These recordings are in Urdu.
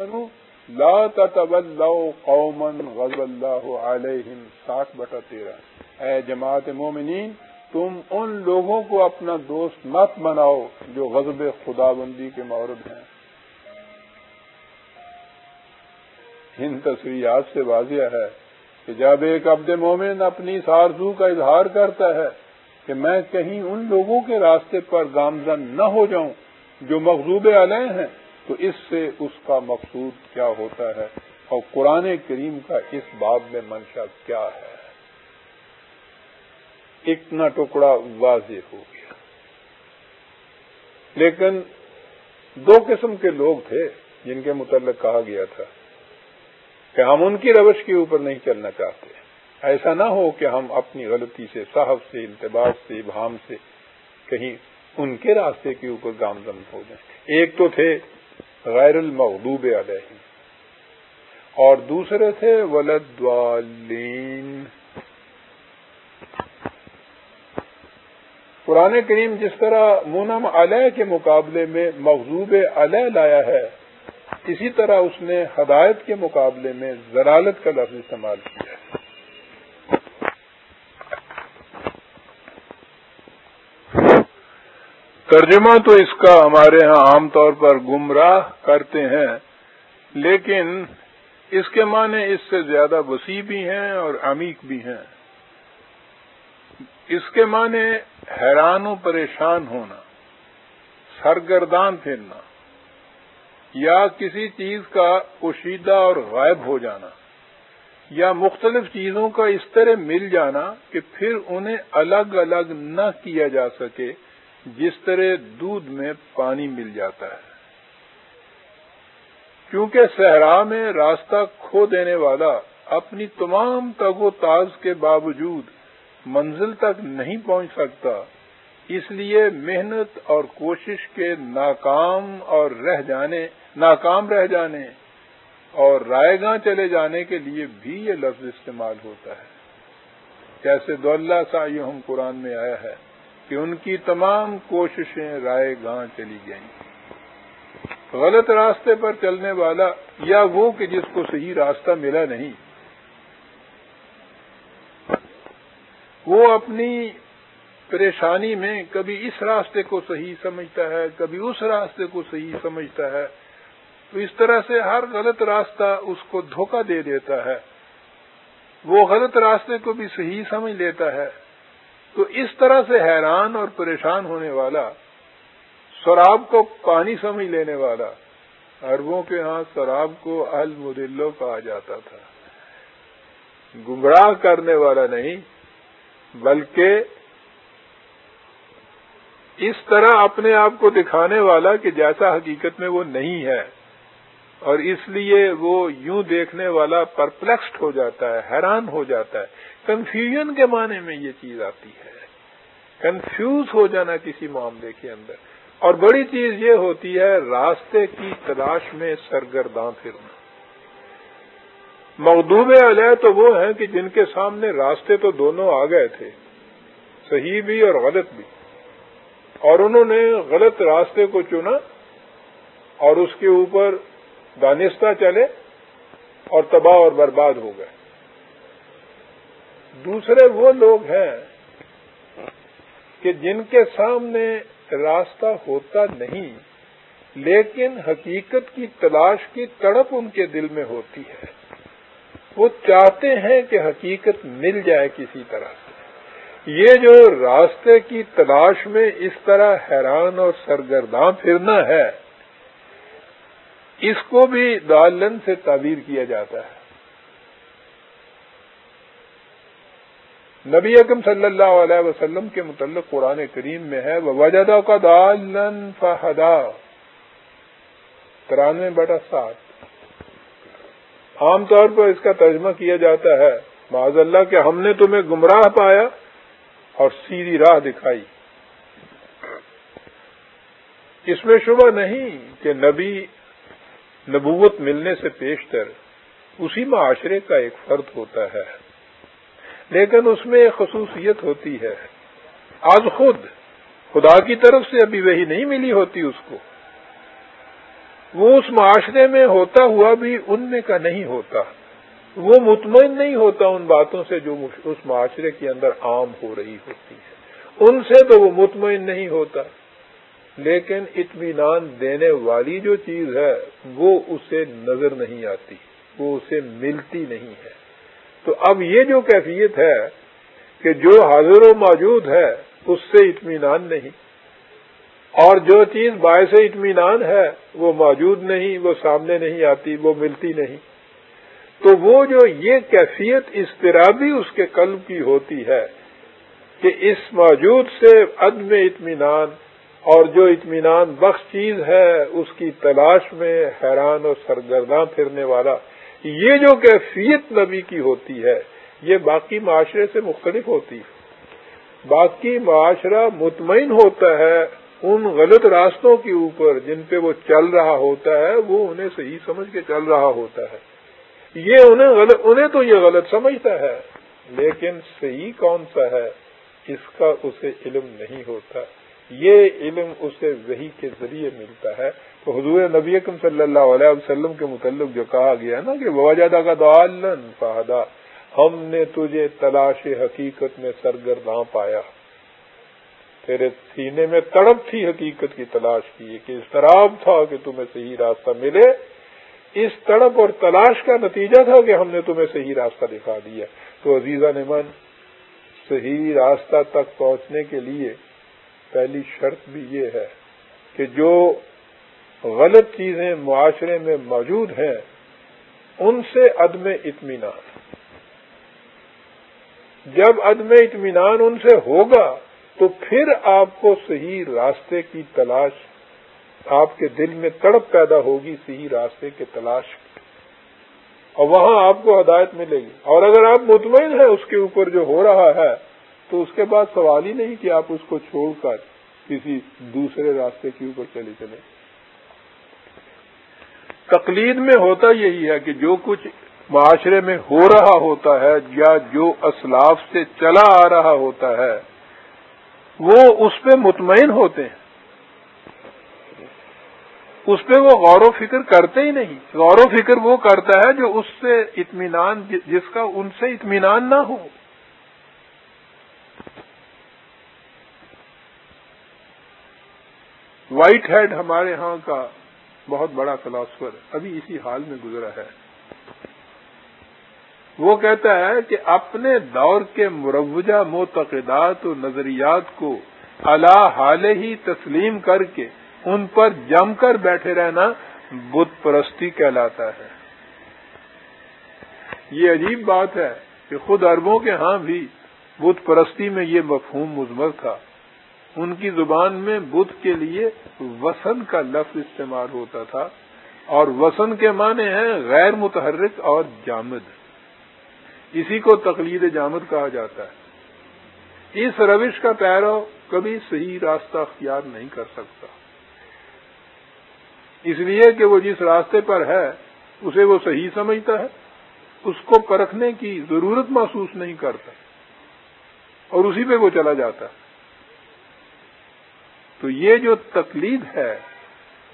لا تتولوا قوما غضب اللہ علیہم ساٹھ بٹا تیرہ اے جماعت مومنین، تم ان لوگوں کو اپنا دوست مت بناؤ جو غضب خدا بندی کے مورد ہیں۔ ان تصویرات سے واضح ہے کہ جب ایک عبد مومن اپنی سارزو کا اظہار کرتا ہے کہ میں کہیں ان لوگوں کے راستے پر گامزن نہ ہو جاؤں جو مغزوب علیہ ہیں تو اس سے اس کا مقصود کیا ہوتا ہے اور قرآن کریم کا اس باب میں منشا کیا ہے؟ اتنا ٹکڑا واضح ہو گیا۔ لیکن دو قسم کے لوگ تھے جن کے متعلق کہا گیا تھا کہ ہم ان کی روش کے اوپر نہیں چلنا چاہتے۔ ایسا نہ ہو کہ ہم اپنی غلطی سے، صاحب سے انتباس سے، ابہام سے کہیں ان کے راستے کے اوپر گامزن ہو جائیں۔ ایک تو تھے غیر المغلوب علیہ اور دوسرے تھے، ولدوالین۔ قرآن کریم جس طرح مونم علیہ کے مقابلے میں مغزوب علیہ لایا ہے، اسی طرح اس نے ہدایت کے مقابلے میں ضلالت کا لفظ استعمال کیا ہے ترجمہ تو اس کا ہمارے ہاں عام طور پر گمراہ کرتے ہیں، لیکن اس کے معنی اس سے زیادہ وسیع بھی ہیں اور عمیق بھی ہیں۔ اس کے معنی حیران و پریشان ہونا، سرگردان پھرنا، یا کسی چیز کا پوشیدہ اور غائب ہو جانا، یا مختلف چیزوں کا اس طرح مل جانا کہ پھر انہیں الگ الگ نہ کیا جا سکے۔ جس طرح دودھ میں پانی مل جاتا ہے۔ کیونکہ صحرا میں راستہ کھو دینے والا اپنی تمام تگ و تاز کے باوجود منزل تک نہیں پہنچ سکتا، اس لیے محنت اور کوشش کے ناکام اور رہ جانے، ناکام رہ جانے اور رائے گاہ چلے جانے کے لیے بھی یہ لفظ استعمال ہوتا ہے۔ جیسے دولہ سا یہ ہم قرآن میں آیا ہے۔ کہ ان کی تمام کوششیں رائے گاہ چلی گئیں۔ غلط راستے پر چلنے والا یا وہ کہ جس کو صحیح راستہ ملا نہیں، وہ اپنی پریشانی میں کبھی اس راستے کو صحیح سمجھتا ہے، کبھی اس راستے کو صحیح سمجھتا ہے۔ تو اس طرح سے ہر غلط راستہ اس کو دھوکہ دے دیتا ہے۔ وہ غلط راستے کو بھی صحیح سمجھ لیتا ہے۔ تو اس طرح سے حیران اور پریشان ہونے والا شراب کو پانی سمجھ لینے والا اربوں کے ہاں شراب کو المدلو کہا جاتا تھا۔ گمراہ کرنے والا نہیں، بلکہ اس طرح اپنے آپ کو دکھانے والا کہ جیسا حقیقت میں وہ نہیں ہے۔ اور اس لیے وہ یوں دیکھنے والا پرپلیکسڈ ہو جاتا ہے، حیران ہو جاتا ہے۔ کنفیوژن کے معنی میں یہ چیز آتی ہے۔ کنفیوز ہو جانا کسی معاملے کے اندر۔ اور بڑی چیز یہ ہوتی ہے، راستے کی تلاش میں سرگرداں پھرنا۔ مغدوب علیہ تو وہ ہیں کہ جن کے سامنے راستے تو دونوں آ گئے تھے، صحیح بھی اور غلط بھی۔ اور انہوں نے غلط راستے کو چنا اور اس کے اوپر دانستہ چلے اور تباہ اور برباد ہو گئے۔ دوسرے وہ لوگ ہیں کہ جن کے سامنے راستہ ہوتا نہیں، لیکن حقیقت کی تلاش کی تڑپ ان کے دل میں ہوتی ہے۔ وہ چاہتے ہیں کہ حقیقت مل جائے کسی طرح سے۔ یہ جو راستے کی تلاش میں اس طرح حیران اور سرگرداں پھرنا ہے اس کو بھی دالن سے تعبیر کیا جاتا ہے۔ نبی اکم صلی اللہ علیہ وسلم کے متعلق قرآن کریم میں ہے وجدہ کا دالن فہدا ترانوے بٹا سات۔ عام طور پر اس کا ترجمہ کیا جاتا ہے معذ اللہ کہ ہم نے تمہیں گمراہ پایا اور سیدھی راہ دکھائی۔ اس میں شبہ نہیں کہ نبی نبوت ملنے سے پیشتر اسی معاشرے کا ایک فرد ہوتا ہے۔ لیکن اس میں ایک خصوصیت ہوتی ہے۔ آج خود خدا کی طرف سے ابھی وہی نہیں ملی ہوتی اس کو۔ وہ اس معاشرے میں ہوتا ہوا بھی ان میں کا نہیں ہوتا۔ وہ مطمئن نہیں ہوتا ان باتوں سے جو اس معاشرے کے اندر عام ہو رہی ہوتی ہے۔ ان سے تو وہ مطمئن نہیں ہوتا۔ لیکن اطمینان دینے والی جو چیز ہے، وہ اسے نظر نہیں آتی، وہ اسے ملتی نہیں ہے۔ تو اب یہ جو کیفیت ہے کہ جو حاضر و موجود ہے، اس سے اطمینان نہیں۔ اور جو چیز باعث اطمینان ہے، وہ موجود نہیں، وہ سامنے نہیں آتی، وہ ملتی نہیں۔ تو وہ جو یہ کیفیت اضطرابی اس کے قلب کی ہوتی ہے کہ اس موجود سے عدم اطمینان اور جو اطمینان بخش چیز ہے، اس کی تلاش میں حیران اور سرگرداں پھرنے والا۔ یہ جو کیفیت نبی کی ہوتی ہے، یہ باقی معاشرے سے مختلف ہوتی ہے۔ باقی معاشرہ مطمئن ہوتا ہے ان غلط راستوں کے اوپر جن پہ وہ چل رہا ہوتا ہے، وہ انہیں صحیح سمجھ کے چل رہا ہوتا ہے۔ یہ انہیں غلط انہیں تو یہ غلط سمجھتا ہے، لیکن صحیح کون سا ہے، اس کا اسے علم نہیں ہوتا۔ یہ علم اسے وہی کے ذریعے ملتا ہے۔ تو حضور نبی اکم صلی اللہ علیہ وسلم کے متعلق جو کہا گیا نا کہ وجادہ کا دعالن فہدا، ہم نے تجھے تلاش حقیقت میں سرگرداں پایا۔ تیرے سینے میں تڑپ تھی حقیقت کی تلاش کی کہ اضطراب تھا کہ تمہیں صحیح راستہ ملے۔ اس تڑپ اور تلاش کا نتیجہ تھا کہ ہم نے تمہیں صحیح راستہ دکھا دیا۔ تو عزیزہ نمن صحیح راستہ تک پہنچنے کے لیے پہلی شرط بھی یہ ہے کہ جو غلط چیزیں معاشرے میں موجود ہیں، ان سے عدم اطمینان۔ جب عدم اطمینان ان سے ہوگا، تو پھر آپ کو صحیح راستے کی تلاش، آپ کے دل میں تڑپ پیدا ہوگی صحیح راستے کے تلاش اور وہاں آپ کو ہدایت ملے گی۔ اور اگر آپ مطمئن ہیں اس کے اوپر جو ہو رہا ہے تو اس کے بعد سوال ہی نہیں کہ آپ اس کو چھوڑ کر کسی دوسرے راستے کے اوپر چلے چلے۔ تقلید میں ہوتا یہی ہے کہ جو کچھ معاشرے میں ہو رہا ہوتا ہے یا جو اسلاف سے چلا آ رہا ہوتا ہے، وہ اس پہ مطمئن ہوتے ہیں۔ اس پہ وہ غور و فکر کرتے ہی نہیں۔ غور و فکر وہ کرتا ہے جو اس سے اطمینان، جس کا ان سے اطمینان نہ ہو۔ وائٹ ہیڈ ہمارے ہاں کا بہت بڑا فلاسفر ابھی اسی حال میں گزرا ہے۔ وہ کہتا ہے کہ اپنے دور کے مروجہ معتقدات و نظریات کو اللہ حال ہی تسلیم کر کے ان پر جم کر بیٹھے رہنا بت پرستی کہلاتا ہے۔ یہ عجیب بات ہے کہ خود اربوں کے ہاں بھی بت پرستی میں یہ مفہوم مزمر تھا۔ ان کی زبان میں بدھ کے لیے وسن کا لفظ استعمال ہوتا تھا اور وسن کے معنی ہیں غیر متحرک اور جامد۔ اسی کو تقلید جامد کہا جاتا ہے۔ اس روش کا پیرو کبھی صحیح راستہ اختیار نہیں کر سکتا۔ اس لیے کہ وہ جس راستے پر ہے، اسے وہ صحیح سمجھتا ہے۔ اس کو پرکھنے کی ضرورت محسوس نہیں کرتا۔ اور اسی پہ وہ چلا جاتا۔ ہے تو یہ جو تقلید ہے،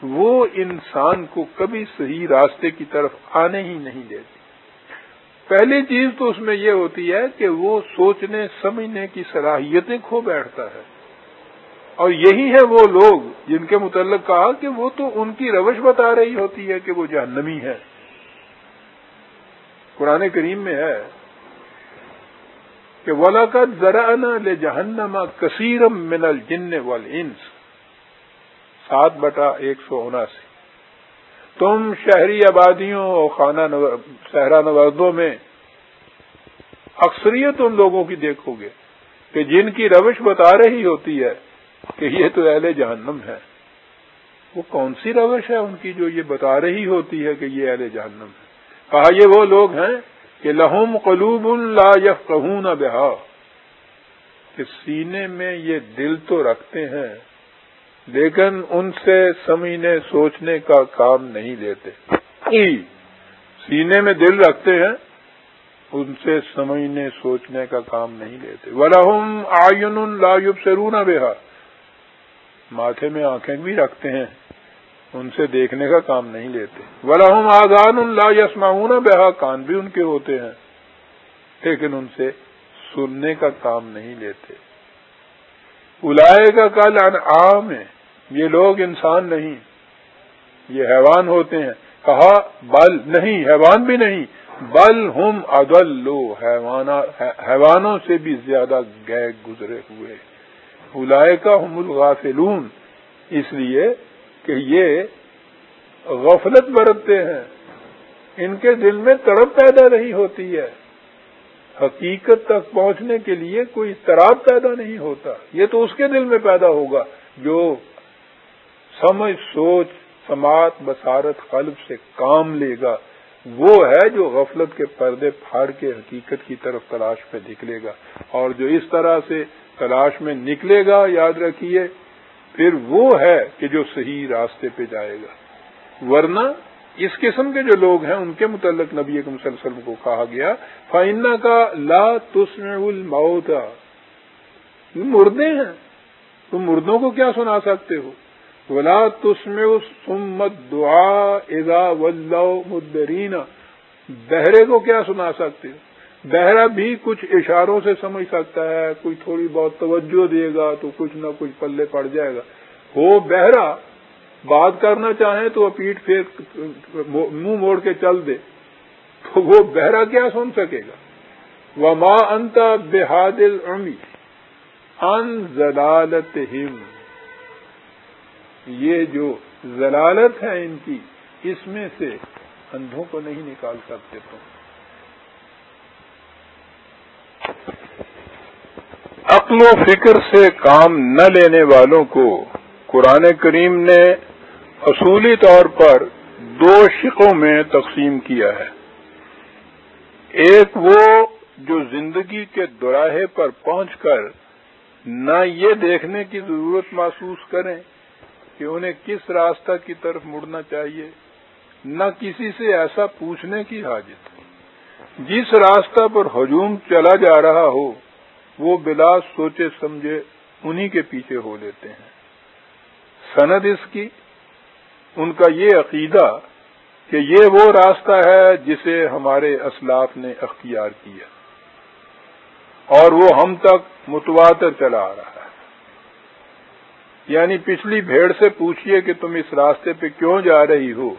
وہ انسان کو کبھی صحیح راستے کی طرف آنے ہی نہیں دیتی۔ پہلی چیز تو اس میں یہ ہوتی ہے کہ وہ سوچنے، سمجھنے کی صلاحیتیں کھو بیٹھتا ہے۔ اور یہی ہے وہ لوگ جن کے متعلق کہا کہ وہ تو ان کی روش بتا رہی ہوتی ہے کہ وہ جہنمی ہے قرآن کریم میں ہے کہ ولاقت ذرا لے جہنما کثیرم من الجن والانس سات بٹا ایک سو اناسی۔ تم شہری آبادیوں اور خانہ صحرا نوردوں میں اکثریت ان لوگوں کی دیکھو گے کہ جن کی روش بتا رہی ہوتی ہے کہ یہ تو اہل جہنم ہے وہ کون سی روش ہے ان کی جو یہ بتا رہی ہوتی ہے کہ یہ اہل جہنم ہے کہا یہ وہ لوگ ہیں کہ لہم قلوب لا یف کہ بہا۔ کہ سینے میں یہ دل تو رکھتے ہیں لیکن ان سے سمجھنے سوچنے کا کام نہیں لیتے۔ سینے میں دل رکھتے ہیں، ان سے سمجھنے سوچنے کا کام نہیں لیتے۔ ولہم آئین لا یبصرون بہا ماتھے میں آنکھیں بھی رکھتے ہیں، ان سے دیکھنے کا کام نہیں لیتے۔ ولاحم آزان اللہ یسماؤن بہا کان بھی ان کے ہوتے ہیں، لیکن ان سے سننے کا کام نہیں لیتے۔ الائے کا کل عام ہے یہ لوگ انسان نہیں، یہ حیوان ہوتے ہیں۔ کہا، بل نہیں، حیوان بھی نہیں۔ بل ہم ادل لو حیوانوں سے بھی زیادہ گئے گزرے ہوئے۔ الائے کا ہم الغافلون۔ اس لیے کہ یہ غفلت برتتے ہیں۔ ان کے دل میں تڑپ پیدا نہیں ہوتی ہے۔ حقیقت تک پہنچنے کے لیے کوئی تراب پیدا نہیں ہوتا۔ یہ تو اس کے دل میں پیدا ہوگا جو سمجھ، سوچ، سماعت بسارت قلب سے کام لے گا۔ وہ ہے جو غفلت کے پردے پھاڑ کے حقیقت کی طرف تلاش پہ نکلے گا۔ اور جو اس طرح سے تلاش میں نکلے گا، یاد رکھیے، پھر وہ ہے کہ جو صحیح راستے پہ جائے گا۔ ورنہ اس قسم کے جو لوگ ہیں، ان کے متعلق نبی صلی اللہ علیہ وسلم کو کہا گیا فائنہ کا لا تسمع الموت۔ مردے ہیں۔ تم مردوں کو کیا سنا سکتے ہو؟ ولا تسمع سمت دعا اذا ولو بہرے کو کیا سنا سکتے بہرا بھی کچھ اشاروں سے سمجھ سکتا ہے، کوئی تھوڑی بہت توجہ دے گا تو کچھ نہ کچھ پلے پڑ جائے گا۔ وہ بہرا بات کرنا چاہیں تو وہ پیٹ پھیر منہ موڑ کے چل دے۔ تو وہ بہرا کیا سن سکے گا؟ وہ ماں انت بحادل امی ان ضلالت ہم یہ جو ضلالت ہے ان کی، اس میں سے اندھوں کو نہیں نکال سکتے تم۔ عقل و فکر سے کام نہ لینے والوں کو قرآن کریم نے اصولی طور پر دو شقوں میں تقسیم کیا ہے۔ ایک وہ جو زندگی کے دوراہے پر پہنچ کر نہ یہ دیکھنے کی ضرورت محسوس کریں کہ انہیں کس راستہ کی طرف مڑنا چاہیے، نہ کسی سے ایسا پوچھنے کی حاجت۔ جس راستہ پر ہجوم چلا جا رہا ہو، وہ بلا سوچے سمجھے انہی کے پیچھے ہو لیتے ہیں۔ سند اس کی، ان کا یہ عقیدہ کہ یہ وہ راستہ ہے جسے ہمارے اسلاف نے اختیار کیا۔ اور وہ ہم تک متواتر چلا آ رہا ہے۔ یعنی پچھلی بھیڑ سے پوچھئے کہ تم اس راستے پہ کیوں جا رہی ہو؟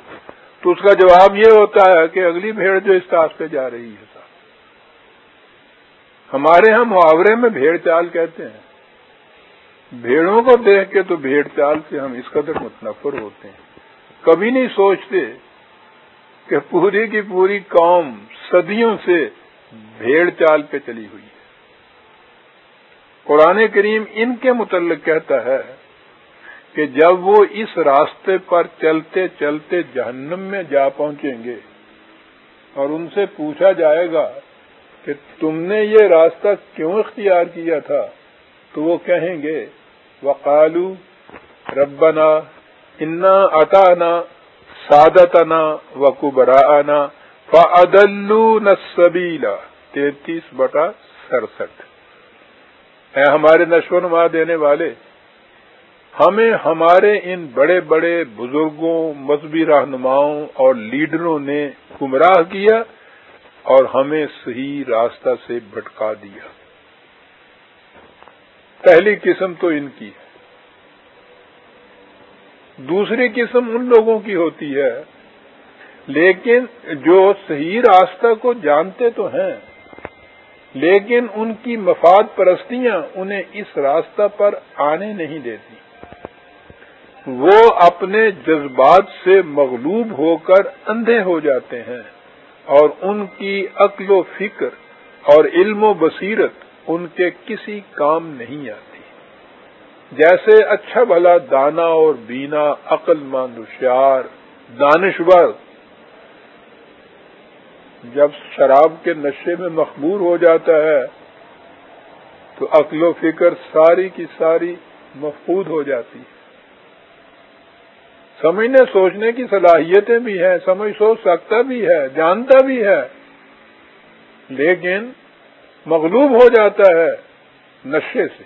تو اس کا جواب یہ ہوتا ہے کہ اگلی بھیڑ جو اس راستے جا رہی ہے ہمارے ہاں محاورے میں بھیڑ چال کہتے ہیں۔ بھیڑوں کو دیکھ کے تو بھیڑ چال سے ہم اس قدر متنفر ہوتے ہیں۔ کبھی نہیں سوچتے کہ پوری کی پوری قوم صدیوں سے بھیڑ چال پہ چلی ہوئی ہے۔ قرآن کریم ان کے متعلق کہتا ہے کہ جب وہ اس راستے پر چلتے چلتے جہنم میں جا پہنچیں گے اور ان سے پوچھا جائے گا کہ تم نے یہ راستہ کیوں اختیار کیا تھا، تو وہ کہیں گے، وقالو، ربنا، انا اطانا سادتنا وکبرا آنا فعدلو نسبیلا تینتیس بٹا سڑسٹھ اے ہمارے نشو نما دینے والے ہمیں ہمارے ان بڑے بڑے بزرگوں، مذہبی رہنماؤں اور لیڈروں نے گمراہ کیا اور ہمیں صحیح راستہ سے بھٹکا دیا۔ پہلی قسم تو ان کی ہے۔ دوسری قسم ان لوگوں کی ہوتی ہے۔ لیکن جو صحیح راستہ کو جانتے تو ہیں، لیکن ان کی مفاد پرستیاں انہیں اس راستہ پر آنے نہیں دیتی۔ وہ اپنے جذبات سے مغلوب ہو کر اندھے ہو جاتے ہیں اور ان کی عقل و فکر اور علم و بصیرت ان کے کسی کام نہیں آتی۔ جیسے اچھا بھلا دانا اور بینا، عقل مند، ہوشیار، دانشور، جب شراب کے نشے میں مخبور ہو جاتا ہے، تو عقل و فکر ساری کی ساری مفقود ہو جاتی ہے۔ سمجھنے سوچنے کی صلاحیتیں بھی ہیں، سمجھ سوچ سکتا بھی ہے، جانتا بھی ہے۔ لیکن مغلوب ہو جاتا ہے نشے سے۔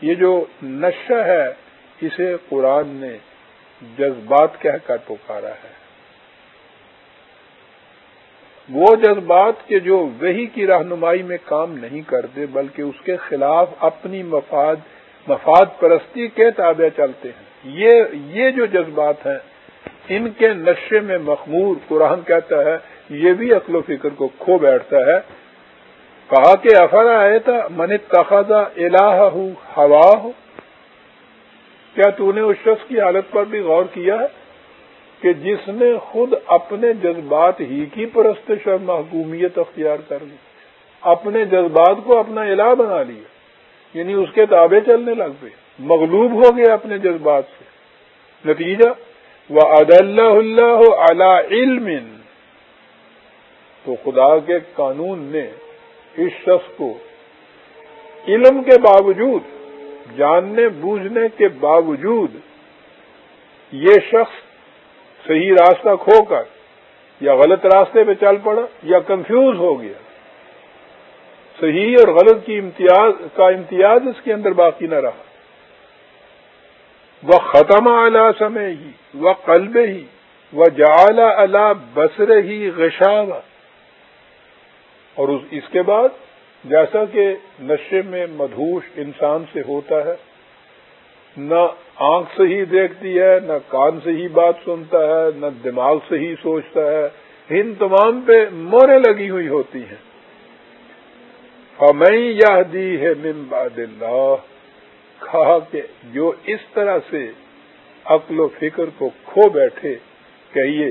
یہ جو نشہ ہے، اسے قرآن نے جذبات کہہ کر پکارا ہے۔ وہ جذبات کے جو وہی کی رہنمائی میں کام نہیں کرتے، بلکہ اس کے خلاف اپنی مفاد مفاد پرستی کے تابع چلتے ہیں۔ یہ یہ جو جذبات ہیں، ان کے نشے میں مخمور قرآن کہتا ہے، یہ بھی عقل و فکر کو کھو بیٹھتا ہے۔ کہا کہ افرا آئے تھا من تخذا الہ ہوں ہوا ہو کیا تو نے اس شخص کی حالت پر بھی غور کیا ہے کہ جس نے خود اپنے جذبات ہی کی پرستش اور محکومیت اختیار کر لی، اپنے جذبات کو اپنا الہ بنا لیا یعنی اس کے تابع چلنے لگ پے مغلوب ہو گیا اپنے جذبات سے۔ نتیجہ وہ عد اللہ اللہ اعلی علم۔ تو خدا کے قانون نے اس شخص کو علم کے باوجود، جاننے بوجھنے کے باوجود یہ شخص صحیح راستہ کھو کر یا غلط راستے پہ چل پڑا یا کنفیوز ہو گیا۔ صحیح اور غلط کی امتیاز کا امتیاز اس کے اندر باقی نہ رہا۔ وہ ختم اعلی سمے ہی وہ قلب ہی وہ جعلا اللہ بسر ہی غشاوا اور اس کے بعد جیسا کہ نشے میں مدہوش انسان سے ہوتا ہے، نہ آنکھ سے ہی دیکھتی ہے، نہ کان سے ہی بات سنتا ہے، نہ دماغ سے ہی سوچتا ہے۔ ان تمام پہ مورے لگی ہوئی ہوتی ہیں۔ ہمیں یہ دی ہے ممباد اللہ کہا کہ جو اس طرح سے عقل و فکر کو کھو بیٹھے، کہیے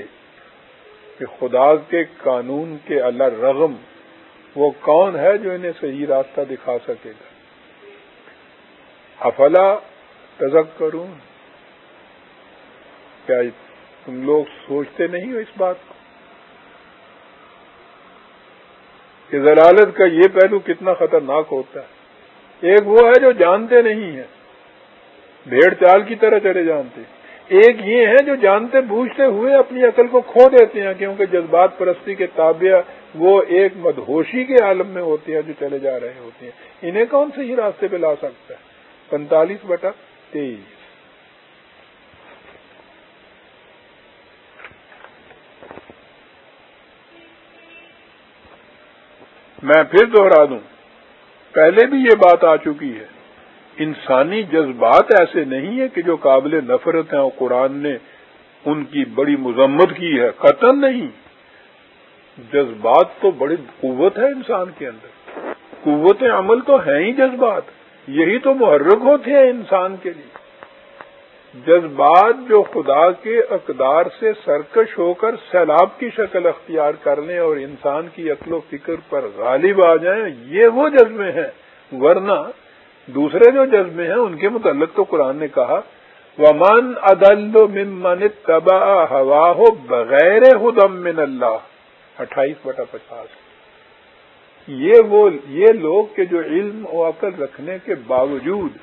کہ خدا کے قانون کے اللہ رغم وہ کون ہے جو انہیں صحیح راستہ دکھا سکے گا؟ افلا تزک کروں کیا تم لوگ سوچتے نہیں ہو اس بات کو؟ کہ ضلالت کا یہ پہلو کتنا خطرناک ہوتا ہے۔ ایک وہ ہے جو جانتے نہیں ہیں۔ بھیڑ چال کی طرح چلے جانتے۔ ایک یہ ہے جو جانتے بوجھتے ہوئے اپنی عقل کو کھو دیتے ہیں، کیونکہ جذبات پرستی کے تابع وہ ایک مدہوشی کے عالم میں ہوتے ہیں جو چلے جا رہے ہوتے ہیں۔ انہیں کون سے ہی راستے پہ لا سکتا ہے؟ پینتالیس بٹا تیئیس۔ میں پھر دوہرا دوں۔ پہلے بھی یہ بات آ چکی ہے۔ انسانی جذبات ایسے نہیں ہیں کہ جو قابل نفرت ہیں اور قرآن نے ان کی بڑی مذمت کی ہے، قطن نہیں۔ جذبات تو بڑی قوت ہے انسان کے اندر۔ قوت عمل تو ہیں ہی جذبات۔ یہی تو محرک ہوتے ہیں انسان کے لیے۔ جذبات جو خدا کے اقدار سے سرکش ہو کر سیلاب کی شکل اختیار کرنے اور انسان کی عقل و فکر پر غالب آ جائیں، یہ وہ جذبے ہیں۔ ورنہ دوسرے جو جذبے ہیں، ان کے متعلق تو قرآن نے کہا، ومن عدل ممن تباہ ہوا ہو بغیر ہدم من اللہ اٹھائیس بٹا پچاس۔ یہ وہ، یہ لوگ کے جو علم و عقل رکھنے کے باوجود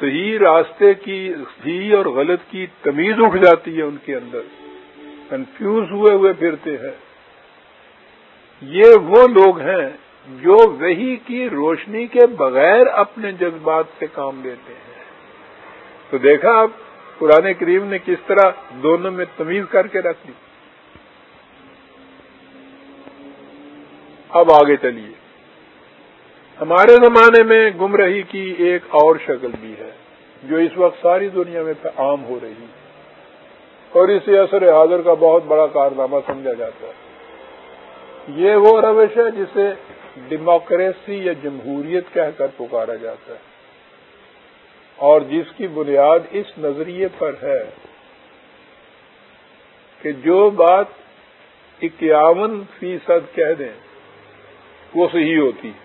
صحیح راستے کی، صحیح اور غلط کی تمیز اٹھ جاتی ہے ان کے اندر۔ کنفیوز ہوئے ہوئے پھرتے ہیں۔ یہ وہ لوگ ہیں جو وہی کی روشنی کے بغیر اپنے جذبات سے کام لیتے ہیں۔ تو دیکھا آپ پرانے کریم نے کس طرح دونوں میں تمیز کر کے رکھ لی اب آگے چلیے۔ ہمارے زمانے میں گمرہی کی ایک اور شکل بھی ہے، جو اس وقت ساری دنیا میں عام ہو رہی ہے۔ اور اسے اثر حاضر کا بہت بڑا کارنامہ سمجھا جاتا ہے۔ یہ وہ روش ہے جسے ڈیموکریسی یا جمہوریت کہہ کر پکارا جاتا ہے۔ اور جس کی بنیاد اس نظریے پر ہے کہ جو بات اکیاون فیصد کہہ دیں، وہ صحیح ہوتی ہے۔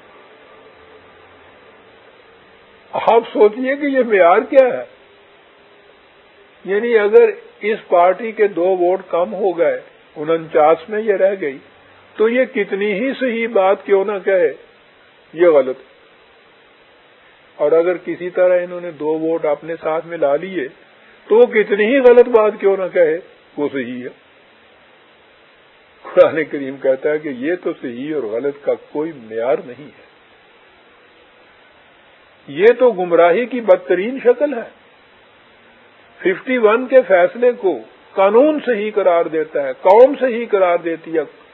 آپ سوچیے کہ یہ معیار کیا ہے؟ یعنی اگر اس پارٹی کے دو ووٹ کم ہو گئے انچاس میں یہ رہ گئی، تو یہ کتنی ہی صحیح بات کیوں نہ کہے؟ یہ غلط۔ اور اگر کسی طرح انہوں نے دو ووٹ اپنے ساتھ میں لا لیے، تو کتنی ہی غلط بات کیوں نہ کہے؟ وہ صحیح ہے۔ قرآن کریم کہتا ہے کہ یہ تو صحیح اور غلط کا کوئی معیار نہیں ہے۔ یہ تو گمراہی کی بدترین شکل ہے۔ ففٹی ون کے فیصلے کو قانون سے ہی قرار دیتا ہے، قوم سے ہی قرار دیتی ہے۔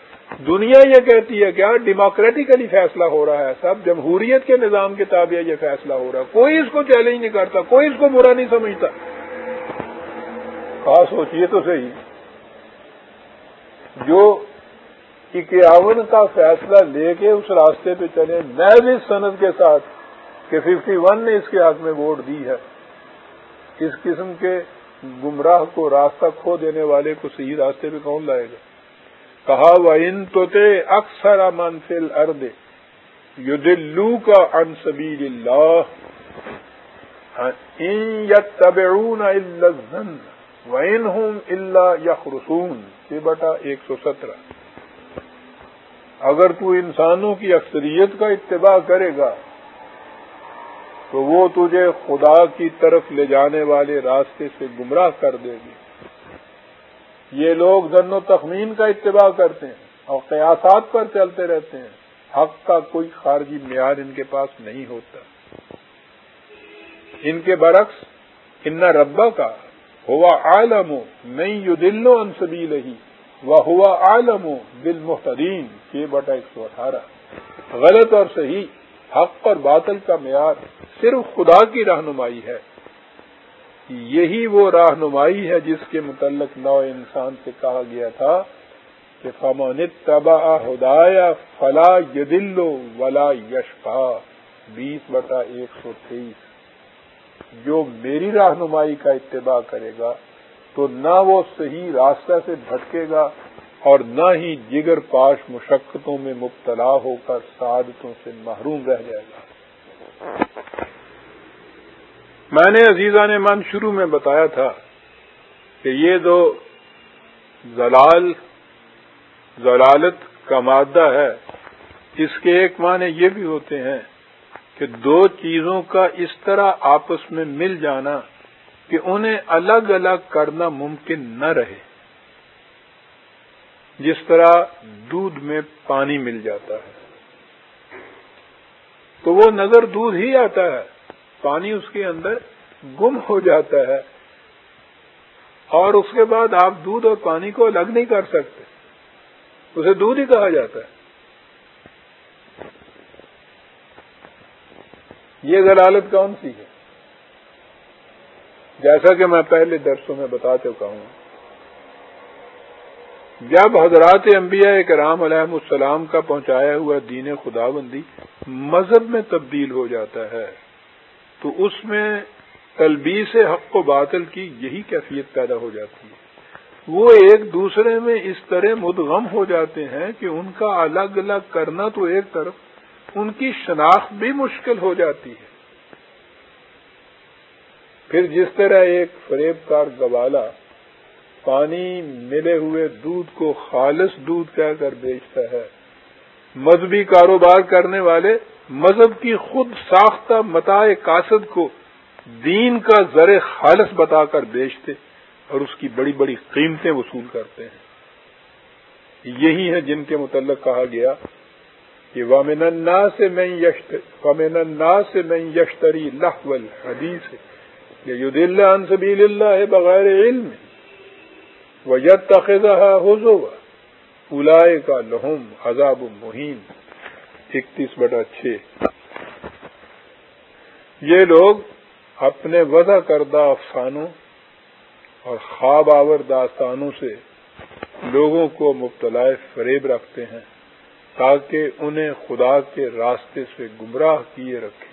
دنیا یہ کہتی ہے کیا ہاں، ڈیموکریٹیکلی فیصلہ ہو رہا ہے سب، جمہوریت کے نظام کے تابع یہ فیصلہ ہو رہا ہے۔ کوئی اس کو چیلنج نہیں کرتا، کوئی اس کو برا نہیں سمجھتا۔ خاص سوچیے تو صحیح۔ جو اکیاون کا فیصلہ لے کے اس راستے پہ چلے، میں بھی صنعت کے ساتھ کہ ففٹی ون نے اس کے حق میں ووٹ دی ہے۔ اس قسم کے گمراہ کو راستہ کھو دینے والے کو صحیح راستے پہ کون لائے گا؟ کہا وہ ان تو اکثر امن فل ارد یو دلو کا ان سبیل اللہ وین ہوں اللہ یخرسون یہ بٹا ایک سو سترہ۔ اگر تو انسانوں کی اکثریت کا اتباع کرے گا تو وہ تجھے خدا کی طرف لے جانے والے راستے سے گمراہ کر دے گی۔ یہ لوگ زن و تخمین کا اتباع کرتے ہیں اور قیاسات پر چلتے رہتے ہیں۔ حق کا کوئی خارجی معیار ان کے پاس نہیں ہوتا۔ ان کے برعکس، ان ربا کا ہوا عالم ہو نہیں یو دل و انصبی رہی وہ ہوا عالم ہو دل محترین یہ بٹا ایک سو اٹھارہ۔ غلط اور صحیح۔ حق اور باطل کا معیار صرف خدا کی رہنمائی ہے۔ یہی وہ رہنمائی ہے جس کے متعلق نو انسان سے کہا گیا تھا کہ فمن تبا ہدایا فلا یدلو ولا یشفا بیس بٹا ایک سو تیئیس۔ جو میری رہنمائی کا اتباع کرے گا تو نہ وہ صحیح راستہ سے بھٹکے گا اور نہ ہی جگر پاش مشقتوں میں مبتلا ہو کر سعادتوں سے محروم رہ جائے گا۔ میں نے عزیزہ نے من شروع میں بتایا تھا کہ یہ دو زلال زلالت کا مادہ ہے۔ اس کے ایک معنی یہ بھی ہوتے ہیں کہ دو چیزوں کا اس طرح آپس میں مل جانا کہ انہیں الگ الگ کرنا ممکن نہ رہے۔ جس طرح دودھ میں پانی مل جاتا ہے۔ تو وہ نظر دودھ ہی آتا ہے۔ پانی اس کے اندر گم ہو جاتا ہے۔ اور اس کے بعد آپ دودھ اور پانی کو الگ نہیں کر سکتے۔ اسے دودھ ہی کہا جاتا ہے۔ یہ ضلالت کون سی ہے؟ جیسا کہ میں پہلے درسوں میں بتا چکا ہوں۔ جب حضرات انبیاء کرام علیہ السلام کا پہنچایا ہوا دین خدا بندی مذہب میں تبدیل ہو جاتا ہے، تو اس میں تلبیس حق و باطل کی یہی کیفیت پیدا ہو جاتی ہے۔ وہ ایک دوسرے میں اس طرح مدغم ہو جاتے ہیں کہ ان کا الگ الگ کرنا تو ایک طرف، ان کی شناخت بھی مشکل ہو جاتی ہے۔ پھر جس طرح ایک فریب کار گوالا پانی ملے ہوئے دودھ کو خالص دودھ کہہ کر بیچتا ہے۔ مذہبی کاروبار کرنے والے مذہب کی خود ساختہ متاع کاسد کو دین کا زر خالص بتا کر بیچتے اور اس کی بڑی بڑی قیمتیں وصول کرتے ہیں۔ یہی ہے جن کے متعلق کہا گیا کہ وامن سے میں وامن سے میں یشتری لہول حدیث یہ دل سبیل اللہ ہے بغیر علم۔ و یت تخذہ حضو الائے کا لہم عذاب مہین اکتیس بٹا چھ۔ یہ لوگ اپنے وضع کردہ افسانوں اور خواب آور داستانوں سے لوگوں کو مبتلا فریب رکھتے ہیں، تاکہ انہیں خدا کے راستے سے گمراہ کیے رکھیں۔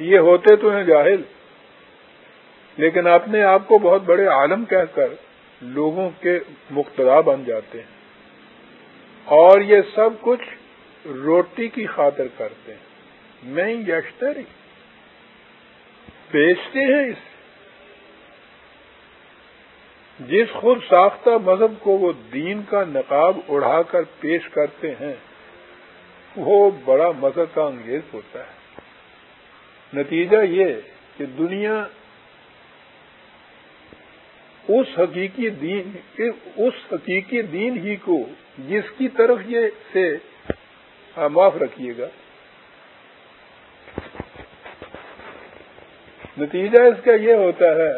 یہ ہوتے تو ہیں جاہل، لیکن اپنے آپ کو بہت بڑے عالم کہہ کر لوگوں کے مقتدا بن جاتے ہیں۔ اور یہ سب کچھ روٹی کی خاطر کرتے ہیں۔ میں یشتری بیچتے ہیں اس۔ جس خود ساختہ مذہب کو وہ دین کا نقاب اڑا کر پیش کرتے ہیں، وہ بڑا مذہب کا انگیز ہوتا ہے۔ نتیجہ یہ کہ دنیا اس حقیقی دین اس حقیقی دین ہی کو جس کی طرف یہ سے ہاں، معاف رکھیے گا۔ نتیجہ اس کا یہ ہوتا ہے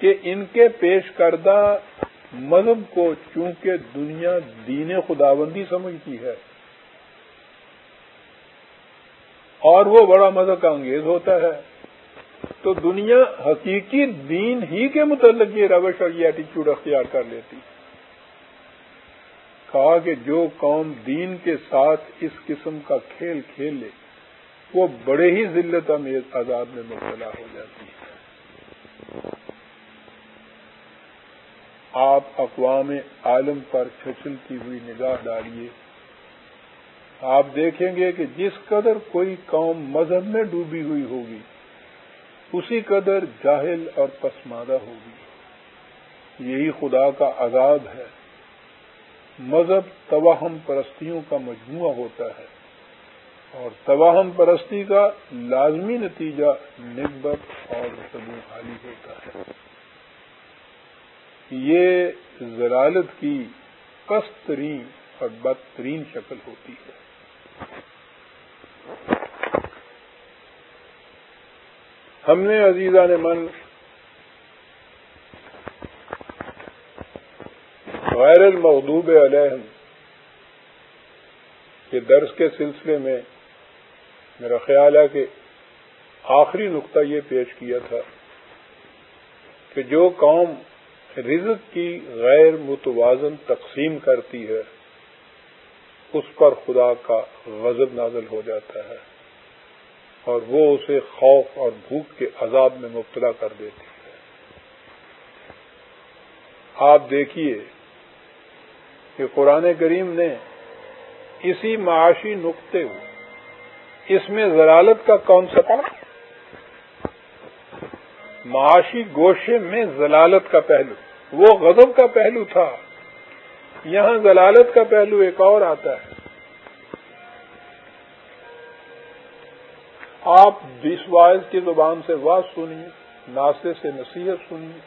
کہ ان کے پیش کردہ مذہب کو چونکہ دنیا دین خداوندی سمجھتی ہے، اور وہ بڑا مذہب کا انگیز ہوتا ہے۔ تو دنیا حقیقی دین ہی کے متعلق یہ روش اور یہ ایٹیچیوڈ اختیار کر لیتی۔ کہا کہ جو قوم دین کے ساتھ اس قسم کا کھیل کھیل لے وہ بڑے ہی ذلت امیز عذاب میں مبتلا ہو جاتی ہے۔ آپ اقوام عالم پر چھچلتی ہوئی نگاہ ڈالیے۔ آپ دیکھیں گے کہ جس قدر کوئی قوم مذہب میں ڈوبی ہوئی ہوگی اسی قدر جاہل اور پسماندہ ہوگی۔ یہی خدا کا عذاب ہے۔ مذہب توہم پرستیوں کا مجموعہ ہوتا ہے اور توہم پرستی کا لازمی نتیجہ نسبت اور سبو حالی ہوتا ہے۔ یہ ضلالت کی کسترین اور بدترین شکل ہوتی ہے۔ ہم نے عزیزہ نے من غیر المغضوب علیہم کے درس کے سلسلے میں میرا خیال ہے کہ آخری نقطہ یہ پیش کیا تھا کہ جو قوم رزق کی غیر متوازن تقسیم کرتی ہے، اس پر خدا کا غضب نازل ہو جاتا ہے۔ اور وہ اسے خوف اور بھوک کے عذاب میں مبتلا کر دیتی ہے۔ آپ دیکھیے کہ قرآن کریم نے اسی معاشی نقطے اس میں ضلالت کا کون سا معاشی گوشے میں ضلالت کا پہلو۔ وہ غضب کا پہلو تھا۔ یہاں ضلالت کا پہلو ایک اور آتا ہے۔ آپ بیس وائز کی زبان سے واض سنیے ناسے سے نصیحت سنیے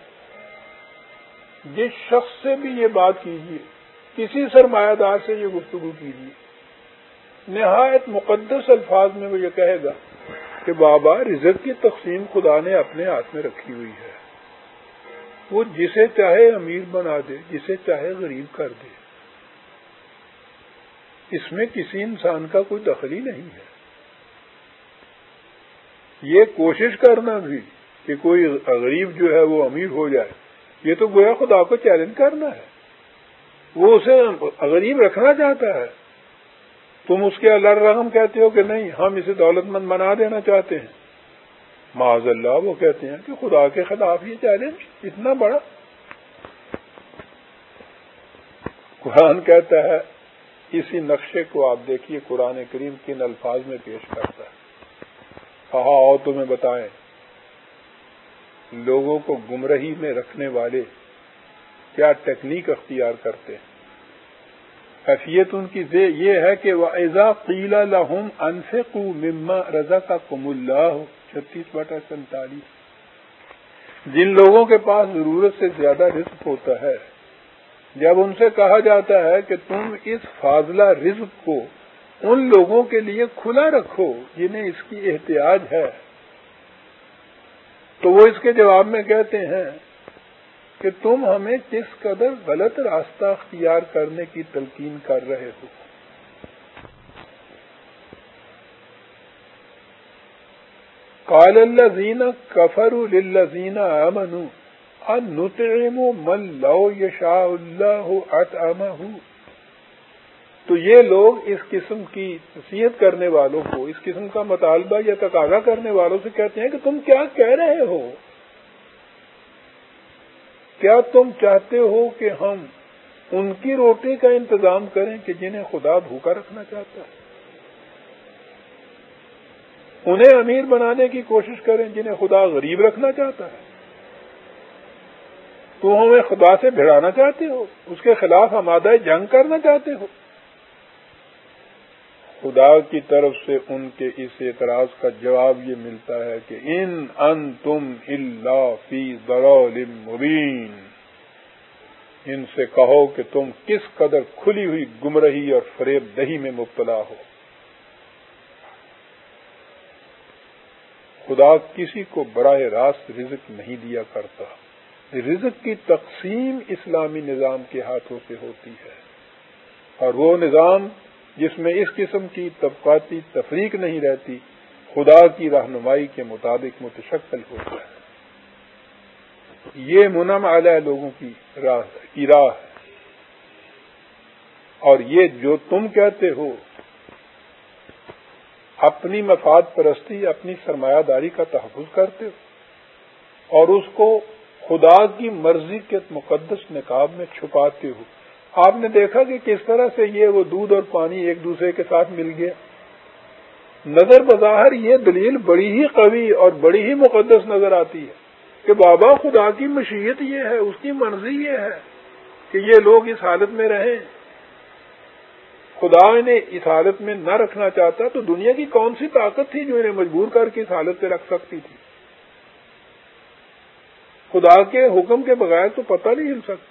جس شخص سے بھی یہ بات کیجیے، کسی سرمایہ دار سے یہ گفتگو کیجیے۔ نہایت مقدس الفاظ میں وہ یہ کہے گا کہ بابا رزق کی تقسیم خدا نے اپنے ہاتھ میں رکھی ہوئی ہے۔ وہ جسے چاہے امیر بنا دے، جسے چاہے غریب کر دے۔ اس میں کسی انسان کا کوئی دخل ہی نہیں ہے۔ یہ کوشش کرنا بھی کہ کوئی غریب جو ہے وہ امیر ہو جائے، یہ تو گویا خدا کو چیلنج کرنا ہے۔ وہ اسے غریب رکھنا چاہتا ہے۔ تم اس کے اللہ رحم کہتے ہو کہ نہیں، ہم اسے دولت مند بنا دینا چاہتے ہیں۔ معذ اللہ، وہ کہتے ہیں کہ خدا کے خلاف یہ چیلنج اتنا بڑا۔ قرآن کہتا ہے، اسی نقشے کو آپ دیکھیے، قرآن کریم کن الفاظ میں پیش کرتا ہے۔ کہا اور تمہیں بتائیں۔ لوگوں کو گمرہی میں رکھنے والے کیا ٹیکنیک اختیار کرتے ہیں؟ حیثیت ان کی یہ ہے کہ وہ ایزا قیلا لہم انفقو مما رضا کا کم اللہ چھتیس بٹا سینتالیس جن لوگوں کے پاس ضرورت سے زیادہ رزق ہوتا ہے، جب ان سے کہا جاتا ہے کہ تم اس فاضلہ رزق کو ان لوگوں کے لیے کھلا رکھو جنہیں اس کی احتیاج ہے۔ تو وہ اس کے جواب میں کہتے ہیں کہ تم ہمیں کس قدر غلط راستہ اختیار کرنے کی تلقین کر رہے ہو۔ کال اللہ زینا کفر الزین امن نتعم من لو یشا اللہ ات تو یہ لوگ اس قسم کی نصیحت کرنے والوں کو، اس قسم کا مطالبہ یا تقاضا کرنے والوں سے کہتے ہیں کہ تم کیا کہہ رہے ہو؟ کیا تم چاہتے ہو کہ ہم ان کی روٹی کا انتظام کریں کہ جنہیں خدا بھوکا رکھنا چاہتا ہے؟ انہیں امیر بنانے کی کوشش کریں جنہیں خدا غریب رکھنا چاہتا ہے؟ تم ہمیں خدا سے بھڑانا چاہتے ہو؟ اس کے خلاف آمادہ جنگ کرنا چاہتے ہو؟ خدا کی طرف سے ان کے اس اعتراض کا جواب یہ ملتا ہے کہ ان ان تم اللہ فی مبین۔ ان سے کہو کہ تم کس قدر کھلی ہوئی گمرہی اور فریب دہی میں مبتلا ہو۔ خدا کسی کو براہ راست رزق نہیں دیا کرتا۔ رزق کی تقسیم اسلامی نظام کے ہاتھوں سے ہوتی ہے۔ اور وہ نظام جس میں اس قسم کی طبقاتی تفریق نہیں رہتی، خدا کی رہنمائی کے مطابق متشکل ہوتا ہے۔ یہ منم علیہ لوگوں کی راہ کی راہ ہے۔ اور یہ جو تم کہتے ہو، اپنی مفاد پرستی، اپنی سرمایہ داری کا تحفظ کرتے ہو۔ اور اس کو خدا کی مرضی کے مقدس نکاب میں چھپاتے ہو۔ آپ نے دیکھا کہ کس طرح سے یہ وہ دودھ اور پانی ایک دوسرے کے ساتھ مل گیا؟ نظر بظاہر یہ دلیل بڑی ہی قوی اور بڑی ہی مقدس نظر آتی ہے کہ بابا خدا کی مشیت یہ ہے، اس کی مرضی یہ ہے کہ یہ لوگ اس حالت میں رہیں۔ خدا انہیں اس حالت میں نہ رکھنا چاہتا تو دنیا کی کون سی طاقت تھی جو انہیں مجبور کر کے اس حالت پہ رکھ سکتی تھی؟ خدا کے حکم کے بغیر تو پتہ نہیں ہل سکتا۔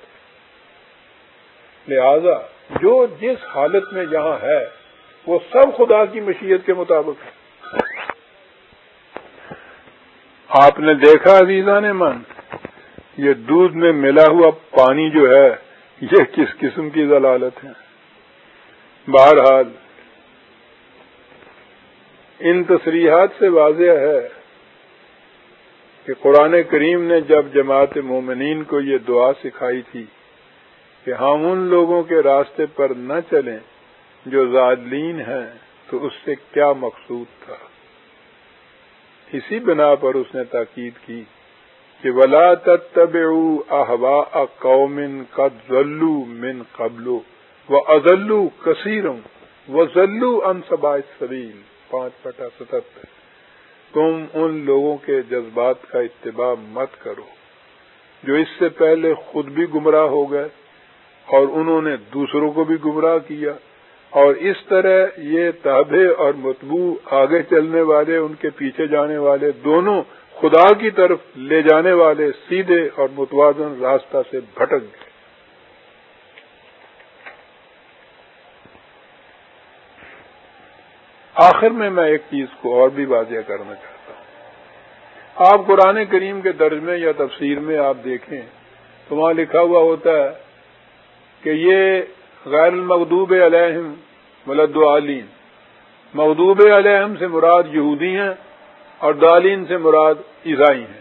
لہذا جو جس حالت میں یہاں ہے، وہ سب خدا کی مشیت کے مطابق ہے۔ آپ نے دیکھا عزیزہ نے من، یہ دودھ میں ملا ہوا پانی جو ہے، یہ کس قسم کی ضلالت ہے؟ بہرحال، ان تصریحات سے واضح ہے کہ قرآن کریم نے جب جماعت مومنین کو یہ دعا سکھائی تھی کہ ہم ان لوگوں کے راستے پر نہ چلیں جو زادلین ہیں، تو اس سے کیا مقصود تھا؟ اسی بنا پر اس نے تاکید کی کہ ولا تب احوا قومن کا ذلو من قبلو و ازلو کثیروں و ذلو ان سبیل پانچ پٹا ستہتر تم ان لوگوں کے جذبات کا اتباع مت کرو جو اس سے پہلے خود بھی گمراہ ہو گئے۔ اور انہوں نے دوسروں کو بھی گمراہ کیا اور اس طرح یہ تابع اور متبو آگے چلنے والے، ان کے پیچھے جانے والے، دونوں خدا کی طرف لے جانے والے سیدھے اور متوازن راستہ سے بھٹک گئے۔ آخر میں میں ایک چیز کو اور بھی واضح کرنا چاہتا ہوں۔ آپ قرآن کریم کے درج میں یا تفسیر میں آپ دیکھیں تو وہاں لکھا ہوا ہوتا ہے کہ یہ غیر المغدوب علیہم ولد عالین مغدوب علیہم سے مراد یہودی ہیں اور دالین سے مراد عیسائی ہیں۔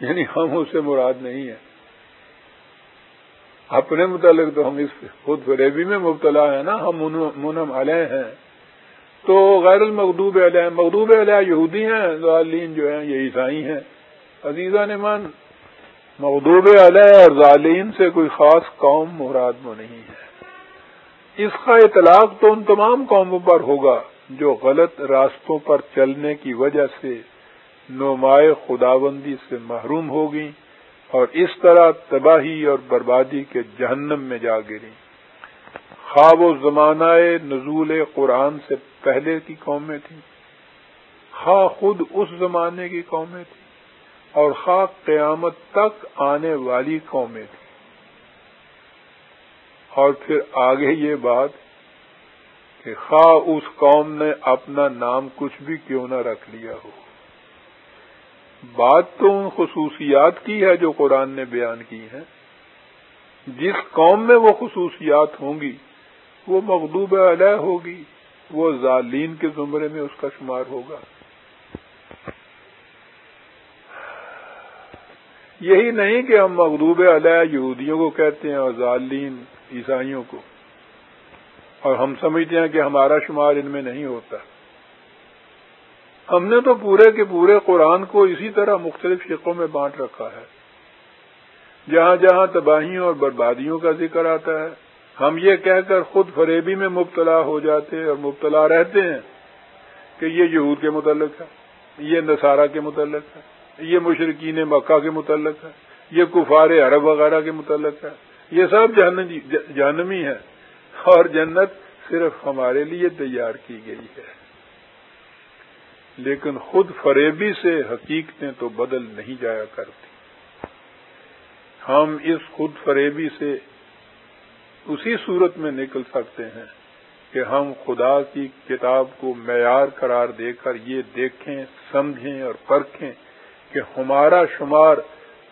یعنی ہم اس سے مراد نہیں ہیں۔ اپنے متعلق تو ہم اس خود فریبی میں مبتلا ہیں نا، ہم منم علیہ ہیں۔ تو غیر المغدوب علیہ مغدوب علیہ یہودی ہیں، دالین جو ہیں یہ عیسائی ہیں۔ عزیزہ نے مان مغدوب علیہ اور ظالین سے کوئی خاص قوم مراد وہ نہیں ہے۔ اس کا اطلاق تو ان تمام قوموں پر ہوگا جو غلط راستوں پر چلنے کی وجہ سے نمائے خداوندی سے محروم ہوگی اور اس طرح تباہی اور بربادی کے جہنم میں جا گری خواب و زمانہ نزول قرآن سے پہلے کی قومیں تھیں۔ خواہ خود اس زمانے کی قومیں تھیں۔ اور خاک قیامت تک آنے والی قومیں تھیں۔ اور پھر آگے یہ بات کہ خواہ اس قوم نے اپنا نام کچھ بھی کیوں نہ رکھ لیا ہو۔ بات تو ان خصوصیات کی ہے جو قرآن نے بیان کی ہے جس قوم میں وہ خصوصیات ہوں گی، وہ مغدوب علیہ ہوگی، وہ ظالین کے زمرے میں اس کا شمار ہوگا۔ یہی نہیں کہ ہم مغروب علیہ یہودیوں کو کہتے ہیں اور ظالین عیسائیوں کو۔ اور ہم سمجھتے ہیں کہ ہمارا شمار ان میں نہیں ہوتا۔ ہم نے تو پورے کے پورے قرآن کو اسی طرح مختلف شقوں میں بانٹ رکھا ہے۔ جہاں جہاں تباہیوں اور بربادیوں کا ذکر آتا ہے، ہم یہ کہہ کر خود فریبی میں مبتلا ہو جاتے اور مبتلا رہتے ہیں کہ یہ یہود کے متعلق ہے، یہ نصارہ کے متعلق ہے۔ یہ مشرقین مکہ کے متعلق ہے، یہ کفار عرب وغیرہ کے متعلق ہے۔ یہ سب جی، جہنمی ہے اور جنت صرف ہمارے لیے تیار کی گئی ہے۔ لیکن خود فریبی سے حقیقتیں تو بدل نہیں جایا کرتی۔ ہم اس خود فریبی سے اسی صورت میں نکل سکتے ہیں کہ ہم خدا کی کتاب کو معیار قرار دے کر یہ دیکھیں، سمجھیں اور پرکھیں۔ کہ ہمارا شمار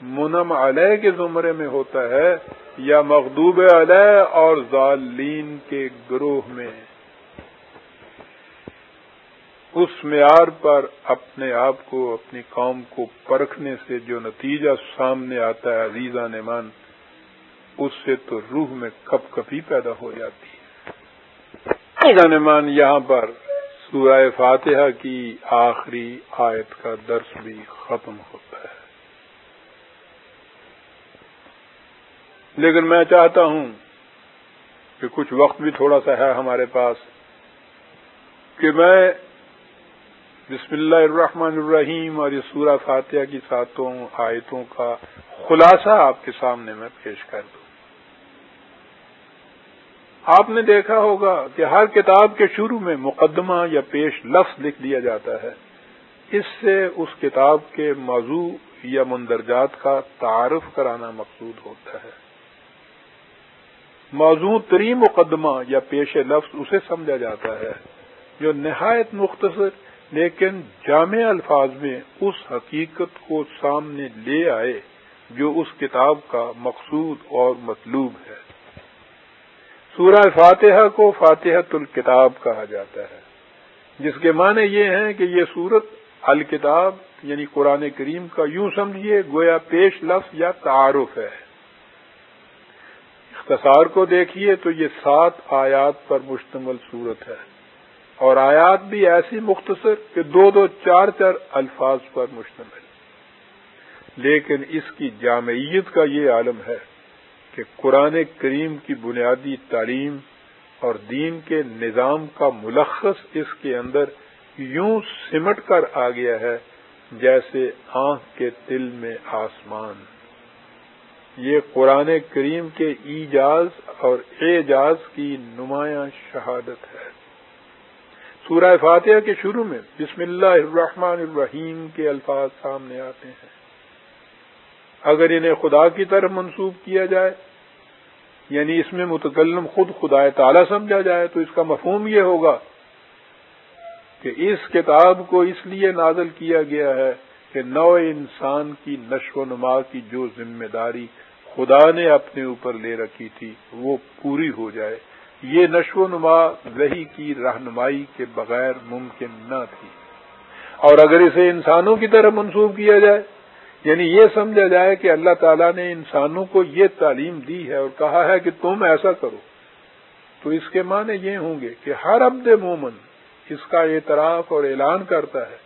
منم علیہ کے زمرے میں ہوتا ہے یا مغدوب علیہ اور ظالین کے گروہ میں اس معیار پر اپنے آپ کو، اپنی قوم کو پرکھنے سے جو نتیجہ سامنے آتا ہے عزیزہ نمان اس سے تو روح میں کپ کپی پیدا ہو جاتی ہے۔ نمان یہاں پر سورہ فاتحہ کی آخری آیت کا درس بھی ختم ہوتا ہے۔ لیکن میں چاہتا ہوں کہ کچھ وقت بھی تھوڑا سا ہے ہمارے پاس کہ میں بسم اللہ الرحمن الرحیم اور یہ سورہ فاتحہ کی ساتوں آیتوں کا خلاصہ آپ کے سامنے میں پیش کر دوں۔ آپ نے دیکھا ہوگا کہ ہر کتاب کے شروع میں مقدمہ یا پیش لفظ لکھ دیا جاتا ہے۔ اس سے اس کتاب کے موضوع یا مندرجات کا تعارف کرانا مقصود ہوتا ہے۔ موضوع ترین مقدمہ یا پیش لفظ اسے سمجھا جاتا ہے، جو نہایت مختصر لیکن جامع الفاظ میں اس حقیقت کو سامنے لے آئے جو اس کتاب کا مقصود اور مطلوب ہے۔ سورہ فاتحہ کو فاتحت الکتاب کہا جاتا ہے، جس کے معنی یہ ہیں کہ یہ سورت الکتاب یعنی قرآن کریم کا یوں سمجھیے، گویا پیش لفظ یا تعارف ہے۔ اختصار کو دیکھیے تو یہ سات آیات پر مشتمل صورت ہے۔ اور آیات بھی ایسی مختصر کہ دو دو چار چار الفاظ پر مشتمل۔ لیکن اس کی جامعیت کا یہ عالم ہے کہ قرآن کریم کی بنیادی تعلیم اور دین کے نظام کا ملخص اس کے اندر یوں سمٹ کر آ گیا ہے جیسے آنکھ کے دل میں آسمان۔ یہ قرآن کریم کے ایجاز اور اعجاز کی نمایاں شہادت ہے۔ سورہ فاتحہ کے شروع میں بسم اللہ الرحمن الرحیم کے الفاظ سامنے آتے ہیں۔ اگر انہیں خدا کی طرف منسوب کیا جائے یعنی اس میں متکلم خود خدا تعالی سمجھا جائے، تو اس کا مفہوم یہ ہوگا کہ اس کتاب کو اس لیے نازل کیا گیا ہے کہ نو انسان کی نشو و نما کی جو ذمہ داری خدا نے اپنے اوپر لے رکھی تھی، وہ پوری ہو جائے۔ یہ نشو و نما وہی کی رہنمائی کے بغیر ممکن نہ تھی۔ اور اگر اسے انسانوں کی طرف منسوخ کیا جائے یعنی یہ سمجھا جائے کہ اللہ تعالیٰ نے انسانوں کو یہ تعلیم دی ہے اور کہا ہے کہ تم ایسا کرو، تو اس کے معنی یہ ہوں گے کہ ہر عبد مومن اس کا اعتراف اور اعلان کرتا ہے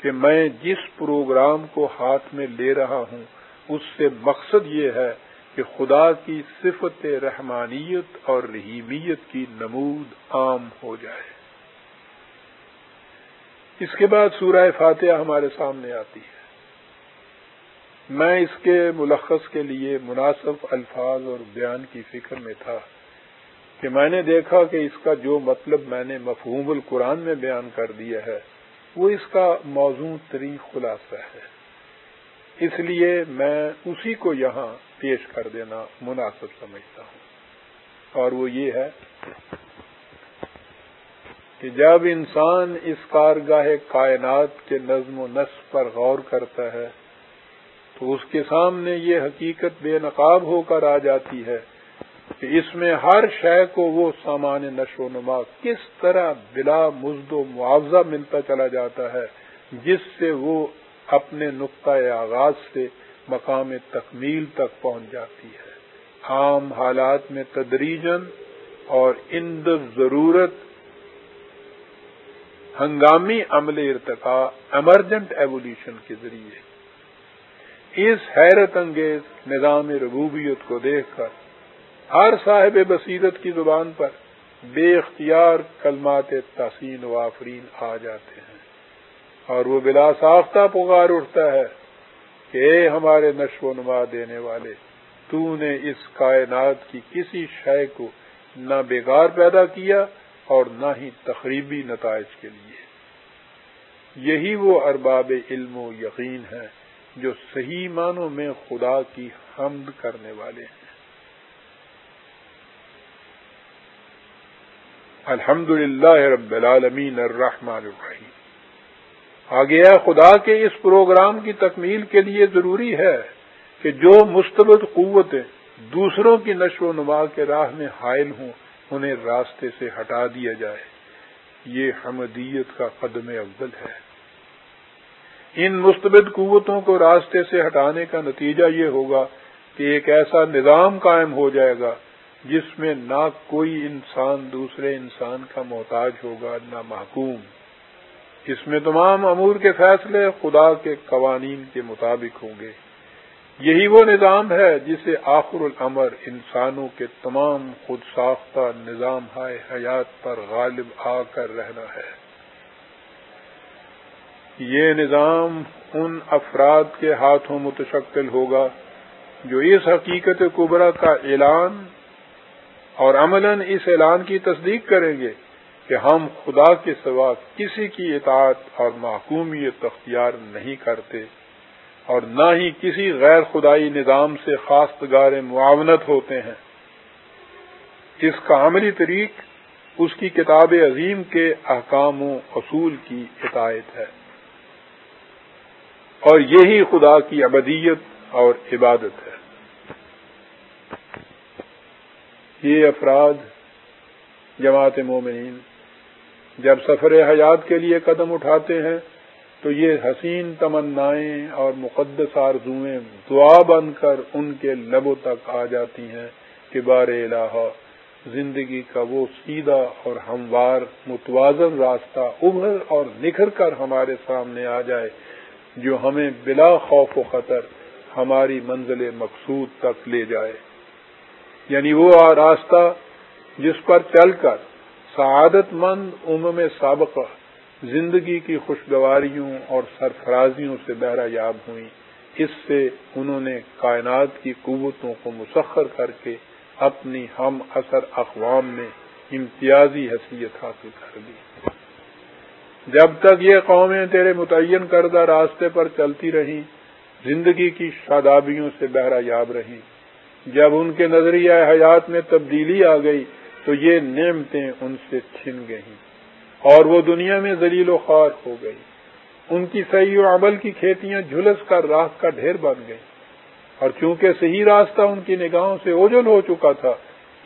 کہ میں جس پروگرام کو ہاتھ میں لے رہا ہوں، اس سے مقصد یہ ہے کہ خدا کی صفت رحمانیت اور رحیمیت کی نمود عام ہو جائے۔ اس کے بعد سورہ فاتحہ ہمارے سامنے آتی ہے۔ میں اس کے ملخص کے لیے مناسب الفاظ اور بیان کی فکر میں تھا۔ کہ میں نے دیکھا کہ اس کا جو مطلب میں نے مفہوم القرآن میں بیان کر دیا ہے، وہ اس کا موضوع تری خلاصہ ہے۔ اس لیے میں اسی کو یہاں پیش کر دینا مناسب سمجھتا ہوں۔ اور وہ یہ ہے کہ جب انسان اس کارگاہ کائنات کے نظم و نسق پر غور کرتا ہے، تو اس کے سامنے یہ حقیقت بے نقاب ہو کر آ جاتی ہے کہ اس میں ہر شے کو وہ سامان نشو و نما کس طرح بلا مزد و معاوضہ ملتا چلا جاتا ہے، جس سے وہ اپنے نقطۂ آغاز سے مقام تکمیل تک پہنچ جاتی ہے۔ عام حالات میں تدریجن اور اند ضرورت ہنگامی عمل ارتقاء ایمرجنٹ ایولیوشن کے ذریعے۔ اس حیرت انگیز نظام ربوبیت کو دیکھ کر ہر صاحب بصیرت کی زبان پر بے اختیار کلمات تحسین و آفرین آ جاتے ہیں۔ اور وہ بلا ساختہ پکار اٹھتا ہے کہ اے ہمارے نشو و نما دینے والے، تو نے اس کائنات کی کسی شے کو نہ بیکار پیدا کیا اور نہ ہی تقریبی نتائج کے لیے۔ یہی وہ ارباب علم و یقین ہے جو صحیح معنوں میں خدا کی حمد کرنے والے ہیں۔ الحمد للہ رب العالمین الرحمن الرحیم۔ آگے خدا کے اس پروگرام کی تکمیل کے لیے ضروری ہے کہ جو مستبد قوتیں دوسروں کی نشو و نما کے راہ میں حائل ہوں، انہیں راستے سے ہٹا دیا جائے۔ یہ حمدیت کا قدم اول ہے۔ ان مستبد قوتوں کو راستے سے ہٹانے کا نتیجہ یہ ہوگا کہ ایک ایسا نظام قائم ہو جائے گا جس میں نہ کوئی انسان دوسرے انسان کا محتاج ہوگا، نہ محکوم۔ اس میں تمام امور کے فیصلے خدا کے قوانین کے مطابق ہوں گے۔ یہی وہ نظام ہے جسے آخر العمر انسانوں کے تمام خود ساختہ نظام ہائے حیات پر غالب آ کر رہنا ہے۔ یہ نظام ان افراد کے ہاتھوں متشکل ہوگا جو اس حقیقت قبرا کا اعلان اور عملاً اس اعلان کی تصدیق کریں گے کہ ہم خدا کے سوا کسی کی اطاعت اور محکومیت اختیار نہیں کرتے اور نہ ہی کسی غیر خدائی نظام سے خاصگار معاونت ہوتے ہیں۔ اس کا عملی طریق اس کی کتاب عظیم کے احکام و اصول کی اطاعت ہے۔ اور یہی خدا کی ابدیت اور عبادت ہے۔ یہ افراد جماعت مومنین، جب سفر حیات کے لیے قدم اٹھاتے ہیں، تو یہ حسین تمنائیں اور مقدس آرزویں دعا بن کر ان کے لبوں تک آ جاتی ہیں کہ بار الہ زندگی کا وہ سیدھا اور ہموار متوازن راستہ ابھر اور نکھر کر ہمارے سامنے آ جائے، جو ہمیں بلا خوف و خطر ہماری منزل مقصود تک لے جائے۔ یعنی وہ راستہ جس پر چل کر سعادت مند عمم سابقہ زندگی کی خوشگواریوں اور سرفرازیوں سے بہرا یاب ہوئیں۔ اس سے انہوں نے کائنات کی قوتوں کو مسخر کر کے اپنی ہم اثر اقوام میں امتیازی حیثیت حاصل کر لی جب تک یہ قومیں تیرے متعین کردہ راستے پر چلتی رہیں، زندگی کی شادابیوں سے بہرا یاب رہیں۔ جب ان کے نظریہ حیات میں تبدیلی آ گئی تو یہ نعمتیں ان سے چھن گئیں اور وہ دنیا میں ذلیل و خوار ہو گئی ان کی صحیح و عمل کی کھیتیاں جھلس کر راہ کا ڈھیر بن گئیں۔ اور چونکہ صحیح راستہ ان کی نگاہوں سے اوجل ہو چکا تھا،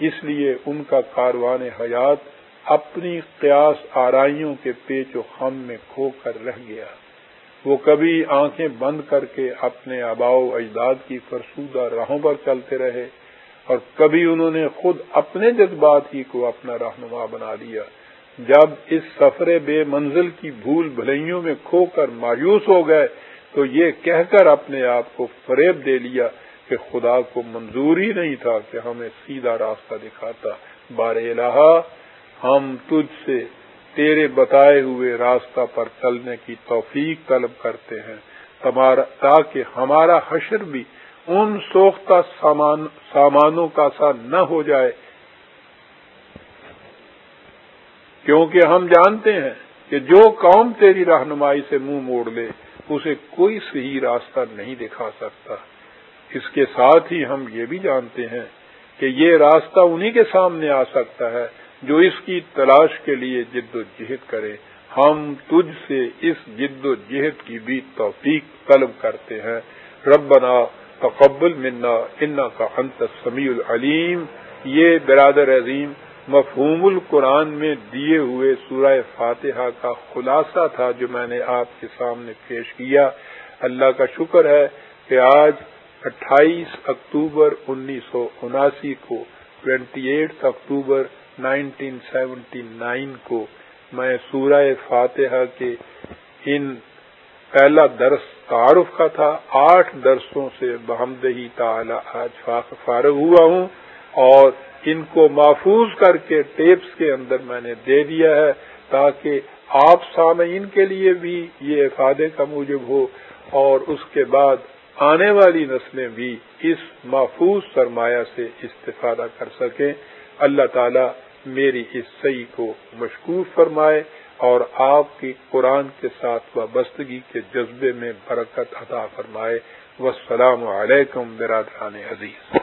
اس لیے ان کا کاروان حیات اپنی قیاس آرائیوں کے پیچ و خم میں کھو کر رہ گیا۔ وہ کبھی آنکھیں بند کر کے اپنے آباؤ اجداد کی فرسودہ راہوں پر چلتے رہے اور کبھی انہوں نے خود اپنے جذبات ہی کو اپنا رہنما بنا لیا۔ جب اس سفر بے منزل کی بھول بھلائیوں میں کھو کر مایوس ہو گئے تو یہ کہہ کر اپنے آپ کو فریب دے لیا کہ خدا کو منظور ہی نہیں تھا کہ ہمیں سیدھا راستہ دکھاتا۔ بار الہ ہم تجھ سے تیرے بتائے ہوئے راستہ پر چلنے کی توفیق طلب کرتے ہیں۔ تاکہ ہمارا حشر بھی ان سوختہ سامان سامانوں کا سا نہ ہو جائے۔ کیونکہ ہم جانتے ہیں کہ جو قوم تیری رہنمائی سے منہ موڑ لے، اسے کوئی صحیح راستہ نہیں دکھا سکتا۔ اس کے ساتھ ہی ہم یہ بھی جانتے ہیں کہ یہ راستہ انہی کے سامنے آ سکتا ہے۔ جو اس کی تلاش کے لیے جد و جہد کرے، ہم تجھ سے اس جد و جہد کی بھی توفیق طلب کرتے ہیں۔ ربنا تقبل منا انا کا انت سمیع العلیم۔ یہ برادر عظیم، مفہوم القرآن میں دیے ہوئے سورہ فاتحہ کا خلاصہ تھا جو میں نے آپ کے سامنے پیش کیا۔ اللہ کا شکر ہے کہ آج اٹھائیس اکتوبر انیس سو اناسی کو twenty eight October nineteen seventy nine کو میں سورہ فاتحہ کے ان پہلا درس تعارف کا تھا۔ آٹھ درسوں سے بحمدہی تعالی آج فارغ ہوا ہوں اور ان کو محفوظ کر کے ٹیپس کے اندر میں نے دے دیا ہے تاکہ آپ سامعین کے لیے بھی یہ افادے کا موجب ہو اور اس کے بعد آنے والی نسلیں بھی اس محفوظ سرمایہ سے استفادہ کر سکیں۔ اللہ تعالی میری اس صحیح کو مشکور فرمائے اور آپ کی قرآن کے ساتھ وابستگی کے جذبے میں برکت عطا فرمائے۔ والسلام علیکم برادران عزیز۔